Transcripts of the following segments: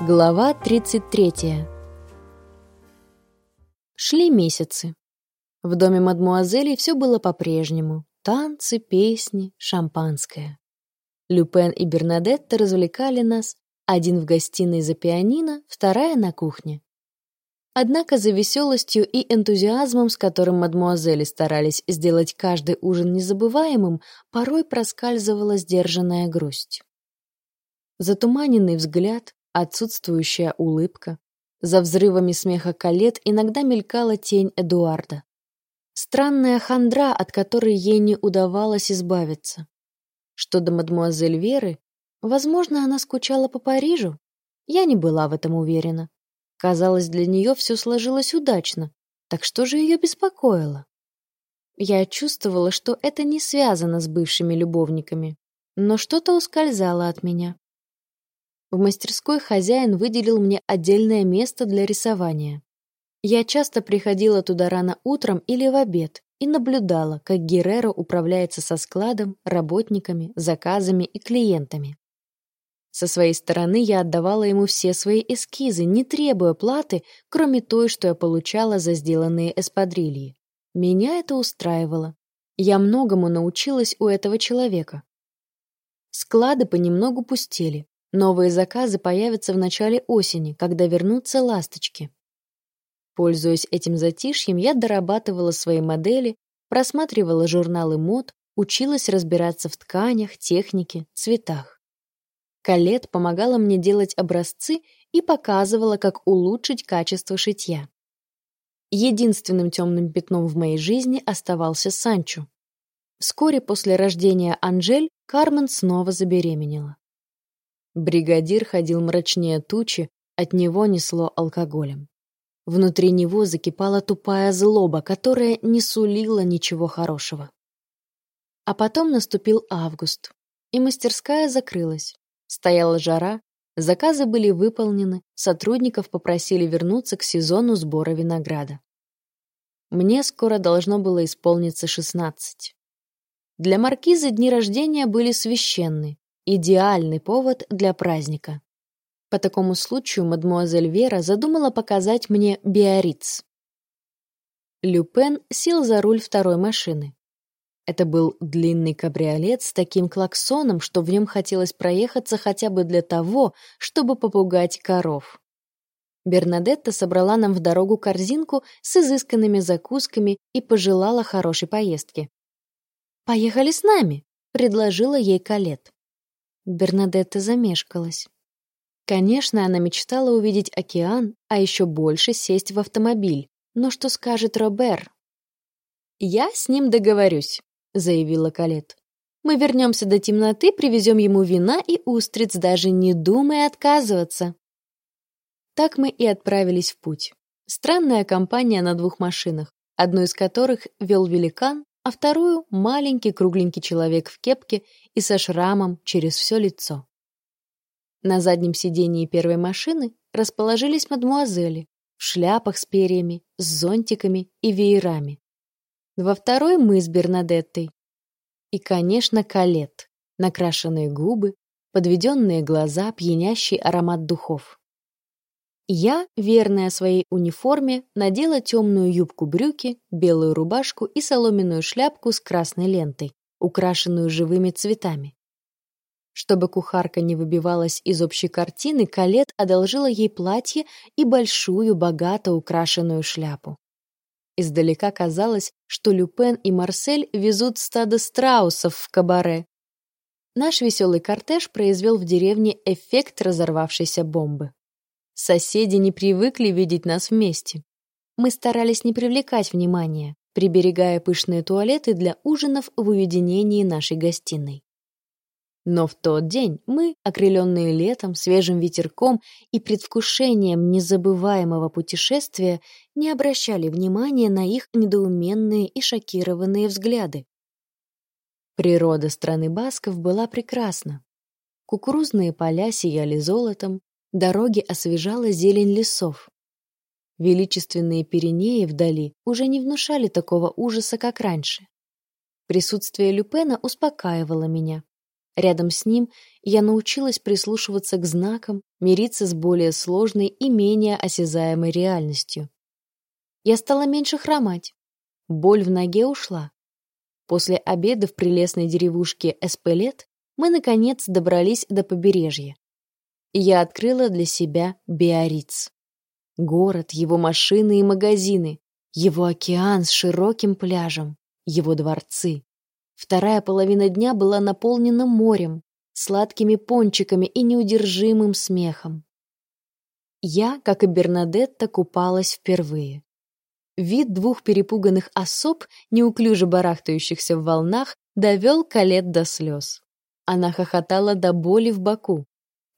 Глава 33. Шли месяцы. В доме мадмуазели все было по-прежнему. Танцы, песни, шампанское. Люпен и Бернадетта развлекали нас, один в гостиной за пианино, вторая на кухне. Однако за веселостью и энтузиазмом, с которым мадмуазели старались сделать каждый ужин незабываемым, порой проскальзывала сдержанная грусть. Затуманенный взгляд, отсутствующая улыбка. За взрывами смеха Калет иногда мелькала тень Эдуарда. Странная хандра, от которой ей не удавалось избавиться. Что до мадмуазель Веры, возможно, она скучала по Парижу. Я не была в этом уверена. Казалось, для нее все сложилось удачно. Так что же ее беспокоило? Я чувствовала, что это не связано с бывшими любовниками, но что-то ускользало от меня. В мастерской хозяин выделил мне отдельное место для рисования. Я часто приходила туда рано утром или в обед и наблюдала, как Геррера управляется со складом, работниками, заказами и клиентами. Со своей стороны я отдавала ему все свои эскизы, не требуя платы, кроме той, что я получала за сделанные эспадрильи. Меня это устраивало. Я многому научилась у этого человека. Склады понемногу пустели. Новые заказы появятся в начале осени, когда вернутся ласточки. Пользуясь этим затишьем, я дорабатывала свои модели, просматривала журналы мод, училась разбираться в тканях, технике, цветах. Калет помогала мне делать образцы и показывала, как улучшить качество шитья. Единственным темным пятном в моей жизни оставался Санчо. Вскоре после рождения Анжель Кармен снова забеременела. Бригадир ходил мрачнее тучи, от него несло алкоголем. Внутри него закипала тупая злоба, которая не сулила ничего хорошего. А потом наступил август, и мастерская закрылась. Стояла жара, заказы были выполнены, сотрудников попросили вернуться к сезону сбора винограда. Мне скоро должно было исполниться шестнадцать. Для маркизы дни рождения были священны, Идеальный повод для праздника. По такому случаю мадмуазель Вера задумала показать мне Биарриц. Люпен сел за руль второй машины. Это был длинный кабриолет с таким клаксоном, что в нем хотелось проехаться хотя бы для того, чтобы попугать коров. Бернадетта собрала нам в дорогу корзинку с изысканными закусками и пожелала хорошей поездки. «Поехали с нами», — предложила ей Калет. Бернадетта замешкалась. Конечно, она мечтала увидеть океан, а еще больше сесть в автомобиль. Но что скажет Робер? «Я с ним договорюсь», — заявила Калет. «Мы вернемся до темноты, привезем ему вина и устриц, даже не думая отказываться». Так мы и отправились в путь. Странная компания на двух машинах, одну из которых вел великан, а вторую — маленький кругленький человек в кепке и со шрамом через все лицо. На заднем сидении первой машины расположились мадмуазели в шляпах с перьями, с зонтиками и веерами. Во второй мы с Бернадеттой. И, конечно, Калет, накрашенные губы, подведенные глаза, пьянящий аромат духов. Я, верная своей униформе, надела темную юбку-брюки, белую рубашку и соломенную шляпку с красной лентой, украшенную живыми цветами. Чтобы кухарка не выбивалась из общей картины, Калет одолжила ей платье и большую, богато украшенную шляпу. Издалека казалось, что Люпен и Марсель везут стадо страусов в кабаре. Наш веселый кортеж произвел в деревне эффект разорвавшейся бомбы. Соседи не привыкли видеть нас вместе. Мы старались не привлекать внимания, приберегая пышные туалеты для ужинов в уединении нашей гостиной. Но в тот день мы, окрыленные летом, свежим ветерком и предвкушением незабываемого путешествия, не обращали внимания на их недоуменные и шокированные взгляды. Природа страны Басков была прекрасна. Кукурузные поля сияли золотом, Дороги освежала зелень лесов. Величественные Пиренеи вдали уже не внушали такого ужаса, как раньше. Присутствие Люпена успокаивало меня. Рядом с ним я научилась прислушиваться к знакам, мириться с более сложной и менее осязаемой реальностью. Я стала меньше хромать. Боль в ноге ушла. После обеда в прелестной деревушке Эспелет мы, наконец, добрались до побережья. И я открыла для себя Биориц. Город, его машины и магазины, его океан с широким пляжем, его дворцы. Вторая половина дня была наполнена морем, сладкими пончиками и неудержимым смехом. Я, как и Бернадетта, купалась впервые. Вид двух перепуганных особ, неуклюже барахтающихся в волнах, довел Калет до слез. Она хохотала до боли в боку.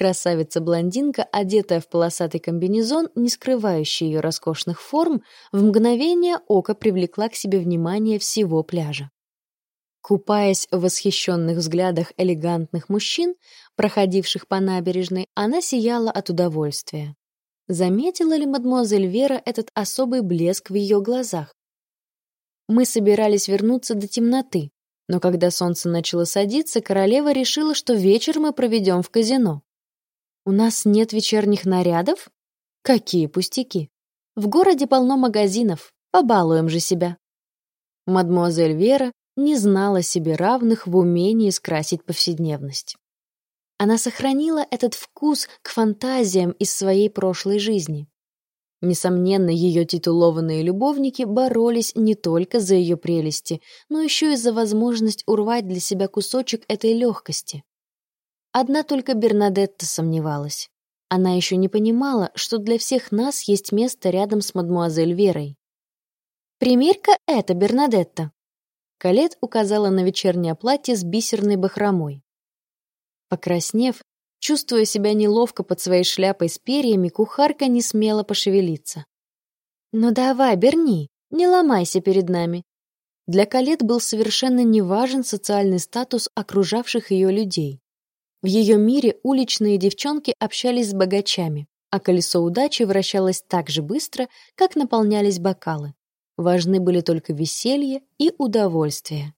Красавица-блондинка, одетая в полосатый комбинезон, не скрывающий ее роскошных форм, в мгновение ока привлекла к себе внимание всего пляжа. Купаясь в восхищенных взглядах элегантных мужчин, проходивших по набережной, она сияла от удовольствия. Заметила ли мадемуазель Вера этот особый блеск в ее глазах? Мы собирались вернуться до темноты, но когда солнце начало садиться, королева решила, что вечер мы проведем в казино. У нас нет вечерних нарядов? Какие пустяки! В городе полно магазинов, побалуем же себя. Мадемуазель Вера не знала себе равных в умении скрасить повседневность. Она сохранила этот вкус к фантазиям из своей прошлой жизни. Несомненно, ее титулованные любовники боролись не только за ее прелести, но еще и за возможность урвать для себя кусочек этой легкости. Одна только Бернадетта сомневалась. Она еще не понимала, что для всех нас есть место рядом с мадмуазель Верой. «Примерь-ка это, Бернадетта», Калет указала на вечернее платье с бисерной бахромой. Покраснев, чувствуя себя неловко под своей шляпой с перьями, кухарка не смела пошевелиться. «Ну давай, Берни, не ломайся перед нами». Для Калет был совершенно неважен социальный статус окружавших ее людей. В ее мире уличные девчонки общались с богачами, а колесо удачи вращалось так же быстро, как наполнялись бокалы. Важны были только веселье и удовольствие.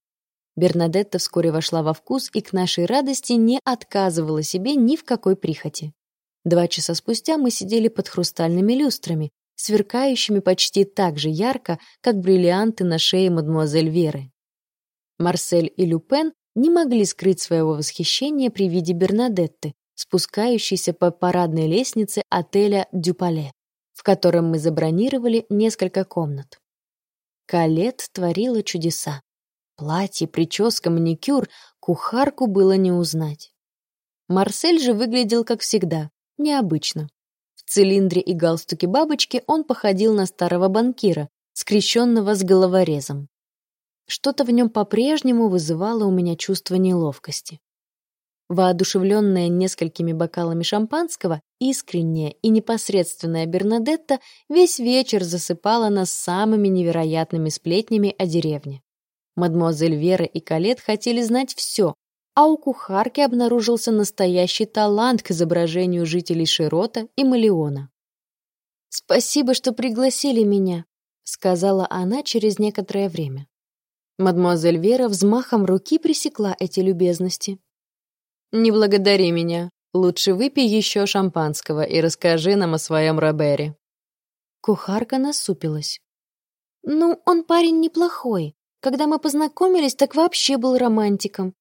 Бернадетта вскоре вошла во вкус и к нашей радости не отказывала себе ни в какой прихоти. Два часа спустя мы сидели под хрустальными люстрами, сверкающими почти так же ярко, как бриллианты на шее мадемуазель Веры. Марсель и Люпен не могли скрыть своего восхищения при виде Бернадетты, спускающейся по парадной лестнице отеля «Дюпале», в котором мы забронировали несколько комнат. Калет творила чудеса. Платье, прическа, маникюр, кухарку было не узнать. Марсель же выглядел, как всегда, необычно. В цилиндре и галстуке бабочки он походил на старого банкира, скрещенного с головорезом. Что-то в нем по-прежнему вызывало у меня чувство неловкости. Воодушевленная несколькими бокалами шампанского, искренняя и непосредственная Бернадетта весь вечер засыпала нас самыми невероятными сплетнями о деревне. Мадемуазель Вера и Калет хотели знать все, а у кухарки обнаружился настоящий талант к изображению жителей Широта и Малеона. «Спасибо, что пригласили меня», — сказала она через некоторое время. Мадемуазель Вера взмахом руки пресекла эти любезности. «Не благодари меня. Лучше выпей еще шампанского и расскажи нам о своем Робере». Кухарка насупилась. «Ну, он парень неплохой. Когда мы познакомились, так вообще был романтиком.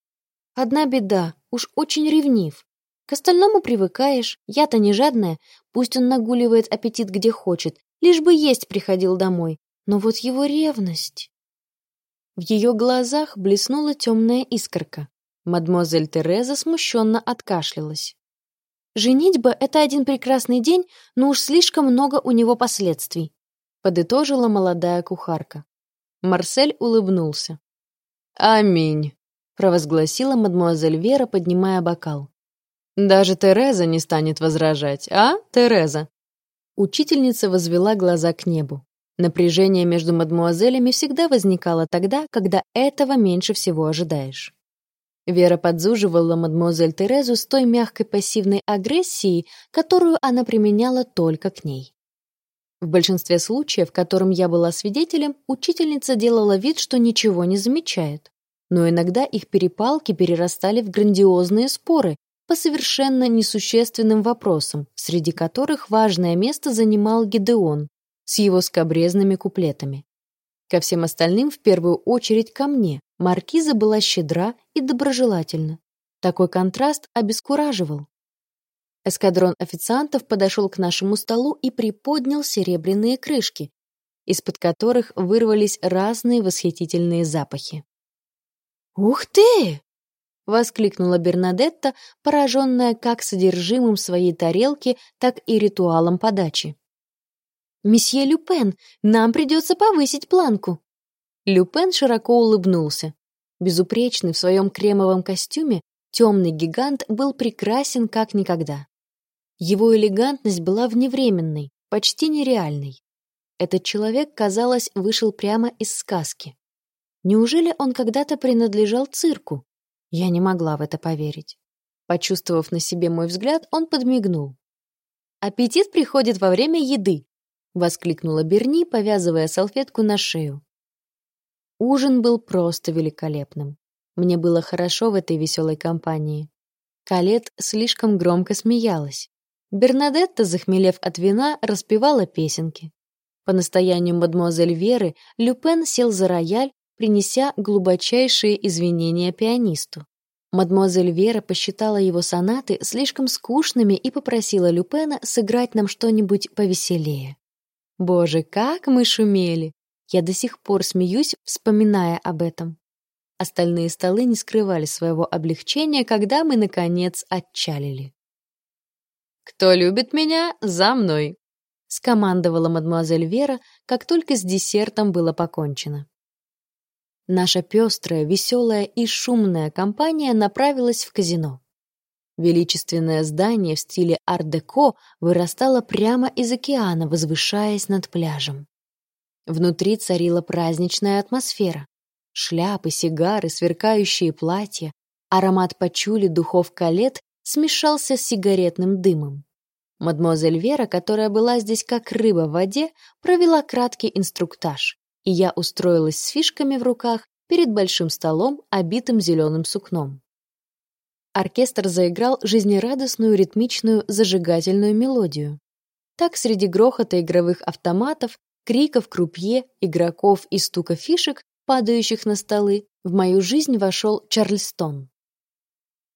Одна беда, уж очень ревнив. К остальному привыкаешь, я-то не жадная, пусть он нагуливает аппетит где хочет, лишь бы есть приходил домой. Но вот его ревность... В ее глазах блеснула темная искорка. Мадмуазель Тереза смущенно откашлялась. «Женитьба — это один прекрасный день, но уж слишком много у него последствий», — подытожила молодая кухарка. Марсель улыбнулся. «Аминь», — провозгласила мадмуазель Вера, поднимая бокал. «Даже Тереза не станет возражать, а, Тереза?» Учительница возвела глаза к небу. Напряжение между мадмуазелями всегда возникало тогда, когда этого меньше всего ожидаешь. Вера подзуживала мадемуазель Терезу с той мягкой пассивной агрессией, которую она применяла только к ней. В большинстве случаев, которым я была свидетелем, учительница делала вид, что ничего не замечает. Но иногда их перепалки перерастали в грандиозные споры по совершенно несущественным вопросам, среди которых важное место занимал Гидеон с его скобрезными куплетами. Ко всем остальным, в первую очередь ко мне, маркиза была щедра и доброжелательна. Такой контраст обескураживал. Эскадрон официантов подошел к нашему столу и приподнял серебряные крышки, из-под которых вырвались разные восхитительные запахи. «Ух ты!» — воскликнула Бернадетта, пораженная как содержимым своей тарелки, так и ритуалом подачи. «Месье Люпен, нам придется повысить планку!» Люпен широко улыбнулся. Безупречный в своем кремовом костюме, темный гигант был прекрасен как никогда. Его элегантность была вневременной, почти нереальной. Этот человек, казалось, вышел прямо из сказки. Неужели он когда-то принадлежал цирку? Я не могла в это поверить. Почувствовав на себе мой взгляд, он подмигнул. «Аппетит приходит во время еды», — воскликнула Берни, повязывая салфетку на шею. Ужин был просто великолепным. Мне было хорошо в этой веселой компании. Калет слишком громко смеялась. Бернадетта, захмелев от вина, распевала песенки. По настоянию мадемуазель Веры Люпен сел за рояль, принеся глубочайшие извинения пианисту. Мадемуазель Вера посчитала его сонаты слишком скучными и попросила Люпена сыграть нам что-нибудь повеселее. Боже, как мы шумели! Я до сих пор смеюсь, вспоминая об этом. Остальные столы не скрывали своего облегчения, когда мы, наконец, отчалили. «Кто любит меня, за мной!» — скомандовала мадемуазель Вера, как только с десертом было покончено. Наша пестрая, веселая и шумная компания направилась в казино. Величественное здание в стиле ар-деко вырастало прямо из океана, возвышаясь над пляжем. Внутри царила праздничная атмосфера. Шляпы, сигары, сверкающие платья, аромат пачули, духов калет смешался с сигаретным дымом. Мадемуазель Вера, которая была здесь как рыба в воде, провела краткий инструктаж, и я устроилась с фишками в руках перед большим столом, обитым зеленым сукном. Оркестр заиграл жизнерадостную ритмичную зажигательную мелодию. Так среди грохота игровых автоматов, криков крупье, игроков и стука фишек, падающих на столы, в мою жизнь вошел Чарльстон.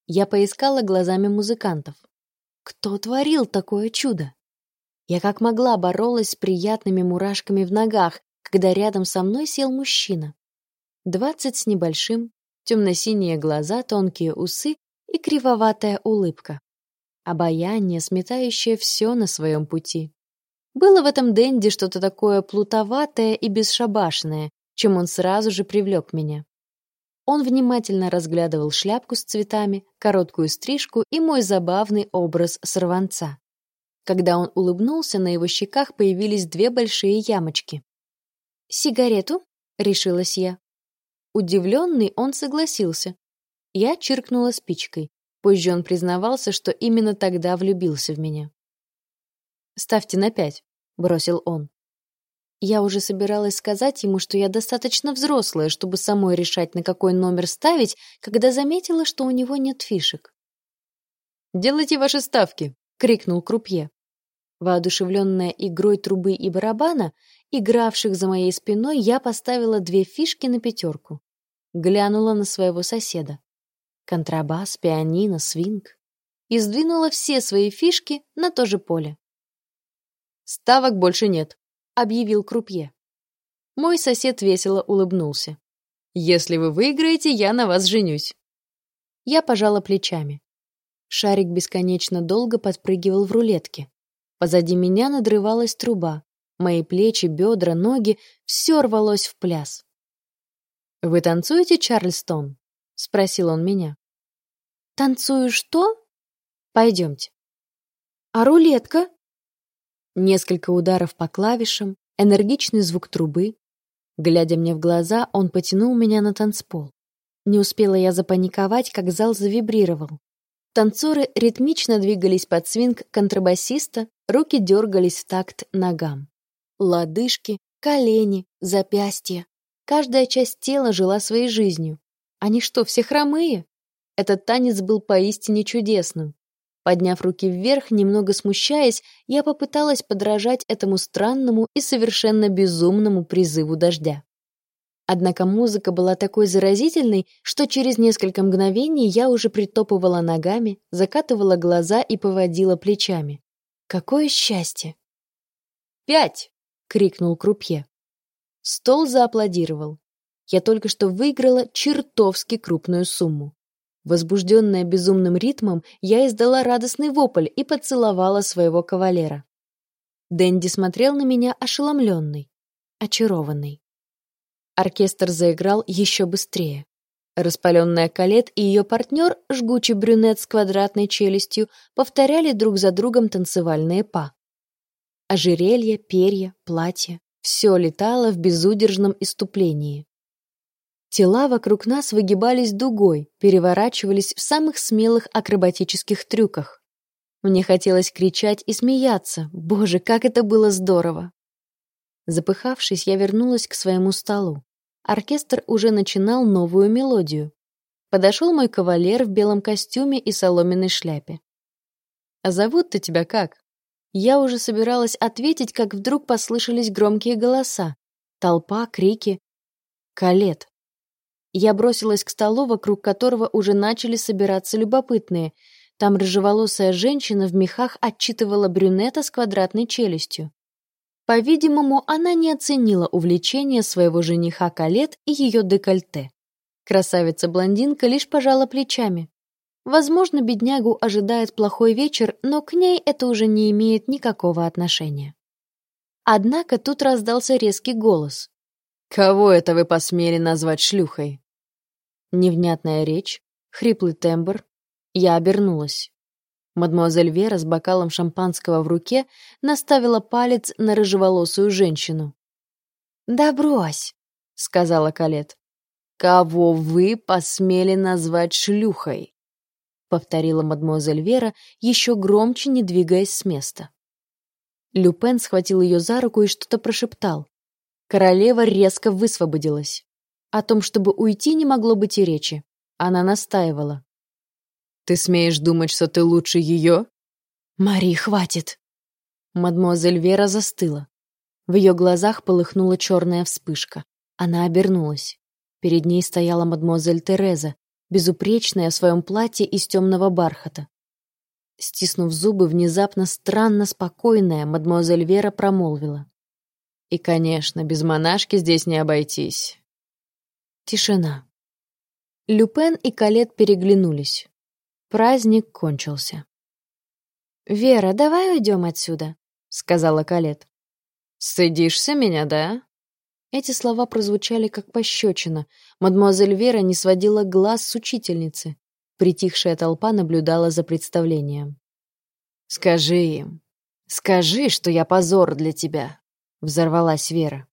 Я поискала глазами музыкантов. Кто творил такое чудо? Я как могла боролась с приятными мурашками в ногах, когда рядом со мной сел мужчина. Двадцать с небольшим, темно-синие глаза, тонкие усы и кривоватая улыбка. Обаяние, сметающее все на своем пути. Было в этом Дэнди что-то такое плутоватое и бесшабашное, чем он сразу же привлек меня. Он внимательно разглядывал шляпку с цветами, короткую стрижку и мой забавный образ сорванца. Когда он улыбнулся, на его щеках появились две большие ямочки. «Сигарету?» — решилась я. Удивленный, он согласился. Я чиркнула спичкой. Позже он признавался, что именно тогда влюбился в меня. «Ставьте на пять», — бросил он. Я уже собиралась сказать ему, что я достаточно взрослая, чтобы самой решать, на какой номер ставить, когда заметила, что у него нет фишек. «Делайте ваши ставки!» — крикнул крупье. Воодушевленная игрой трубы и барабана, игравших за моей спиной, я поставила две фишки на пятерку. Глянула на своего соседа. Контрабас, пианино, свинг. И сдвинула все свои фишки на то же поле. «Ставок больше нет», объявил крупье. Мой сосед весело улыбнулся. «Если вы выиграете, я на вас женюсь». Я пожала плечами. Шарик бесконечно долго подпрыгивал в рулетке. Позади меня надрывалась труба. Мои плечи, бедра, ноги — все рвалось в пляс. «Вы танцуете, Чарльстон?» — спросил он меня. «Танцую что?» «Пойдемте». «А рулетка?» Несколько ударов по клавишам, энергичный звук трубы. Глядя мне в глаза, он потянул меня на танцпол. Не успела я запаниковать, как зал завибрировал. Танцоры ритмично двигались под свинг контрабасиста, руки дергались в такт ногам. Лодыжки, колени, запястья. Каждая часть тела жила своей жизнью. Они что, все хромые? Этот танец был поистине чудесным. Подняв руки вверх, немного смущаясь, я попыталась подражать этому странному и совершенно безумному призыву дождя. Однако музыка была такой заразительной, что через несколько мгновений я уже притопывала ногами, закатывала глаза и поводила плечами. Какое счастье! «Пять!» — крикнул крупье. Стол зааплодировал. Я только что выиграла чертовски крупную сумму. Возбужденная безумным ритмом, я издала радостный вопль и поцеловала своего кавалера. Дэнди смотрел на меня ошеломленный, очарованный. Оркестр заиграл еще быстрее. Распаленная Калет и ее партнер, жгучий брюнет с квадратной челюстью, повторяли друг за другом танцевальные па. Ожерелья, перья, платья — все летало в безудержном иступлении. Тела вокруг нас выгибались дугой, переворачивались в самых смелых акробатических трюках. Мне хотелось кричать и смеяться. Боже, как это было здорово! Запыхавшись, я вернулась к своему столу. Оркестр уже начинал новую мелодию. Подошел мой кавалер в белом костюме и соломенной шляпе. «А зовут-то тебя как?» Я уже собиралась ответить, как вдруг послышались громкие голоса. Толпа, крики. «Калет!» Я бросилась к столу, вокруг которого уже начали собираться любопытные. Там рыжеволосая женщина в мехах отчитывала брюнета с квадратной челюстью. По-видимому, она не оценила увлечение своего жениха Калет и ее декольте. Красавица-блондинка лишь пожала плечами. Возможно, беднягу ожидает плохой вечер, но к ней это уже не имеет никакого отношения. Однако тут раздался резкий голос. «Кого это вы посмели назвать шлюхой?» Невнятная речь, хриплый тембр. Я обернулась. Мадемуазель Вера с бокалом шампанского в руке наставила палец на рыжеволосую женщину. «Да брось», — сказала Калет. «Кого вы посмели назвать шлюхой?» — повторила мадемуазель Вера, еще громче, не двигаясь с места. Люпен схватил ее за руку и что-то прошептал. Королева резко высвободилась. О том, чтобы уйти, не могло быть и речи. Она настаивала. «Ты смеешь думать, что ты лучше ее?» «Мари, хватит!» Мадмуазель Вера застыла. В ее глазах полыхнула черная вспышка. Она обернулась. Перед ней стояла мадмуазель Тереза, безупречная в своем платье из темного бархата. Стиснув зубы, внезапно странно спокойная, мадмуазель Вера промолвила. «И, конечно, без монашки здесь не обойтись. Тишина. Люпен и Калет переглянулись. Праздник кончился. «Вера, давай уйдем отсюда», — сказала Калет. «Стыдишься меня, да?» Эти слова прозвучали как пощечина. Мадемуазель Вера не сводила глаз с учительницы. Притихшая толпа наблюдала за представлением. «Скажи им, скажи, что я позор для тебя», — взорвалась Вера.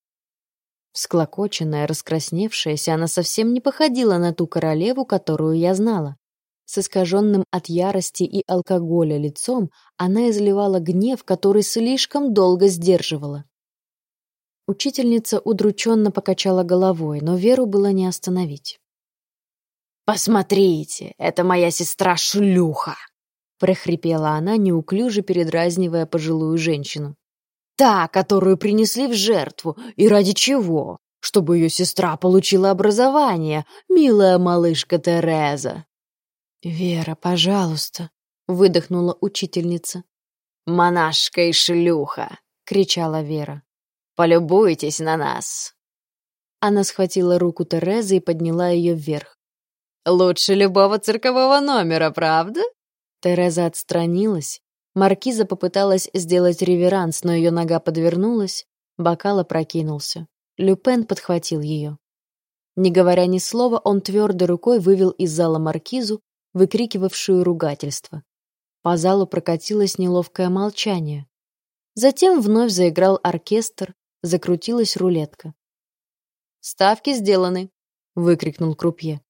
Всклокоченная, раскрасневшаяся, она совсем не походила на ту королеву, которую я знала. С искаженным от ярости и алкоголя лицом она изливала гнев, который слишком долго сдерживала. Учительница удрученно покачала головой, но Веру было не остановить. «Посмотрите, это моя сестра-шлюха!» — прохрипела она, неуклюже передразнивая пожилую женщину. Та, которую принесли в жертву. И ради чего? Чтобы ее сестра получила образование, милая малышка Тереза. «Вера, пожалуйста», — выдохнула учительница. «Монашка и шлюха!» — кричала Вера. «Полюбуйтесь на нас!» Она схватила руку Терезы и подняла ее вверх. «Лучше любого циркового номера, правда?» Тереза отстранилась, Маркиза попыталась сделать реверанс, но ее нога подвернулась, бокал опрокинулся. Люпен подхватил ее. Не говоря ни слова, он твердой рукой вывел из зала маркизу, выкрикивавшую ругательство. По залу прокатилось неловкое молчание. Затем вновь заиграл оркестр, закрутилась рулетка. «Ставки сделаны!» — выкрикнул крупье.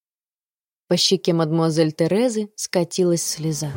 По щеке мадемуазель Терезы скатилась слеза.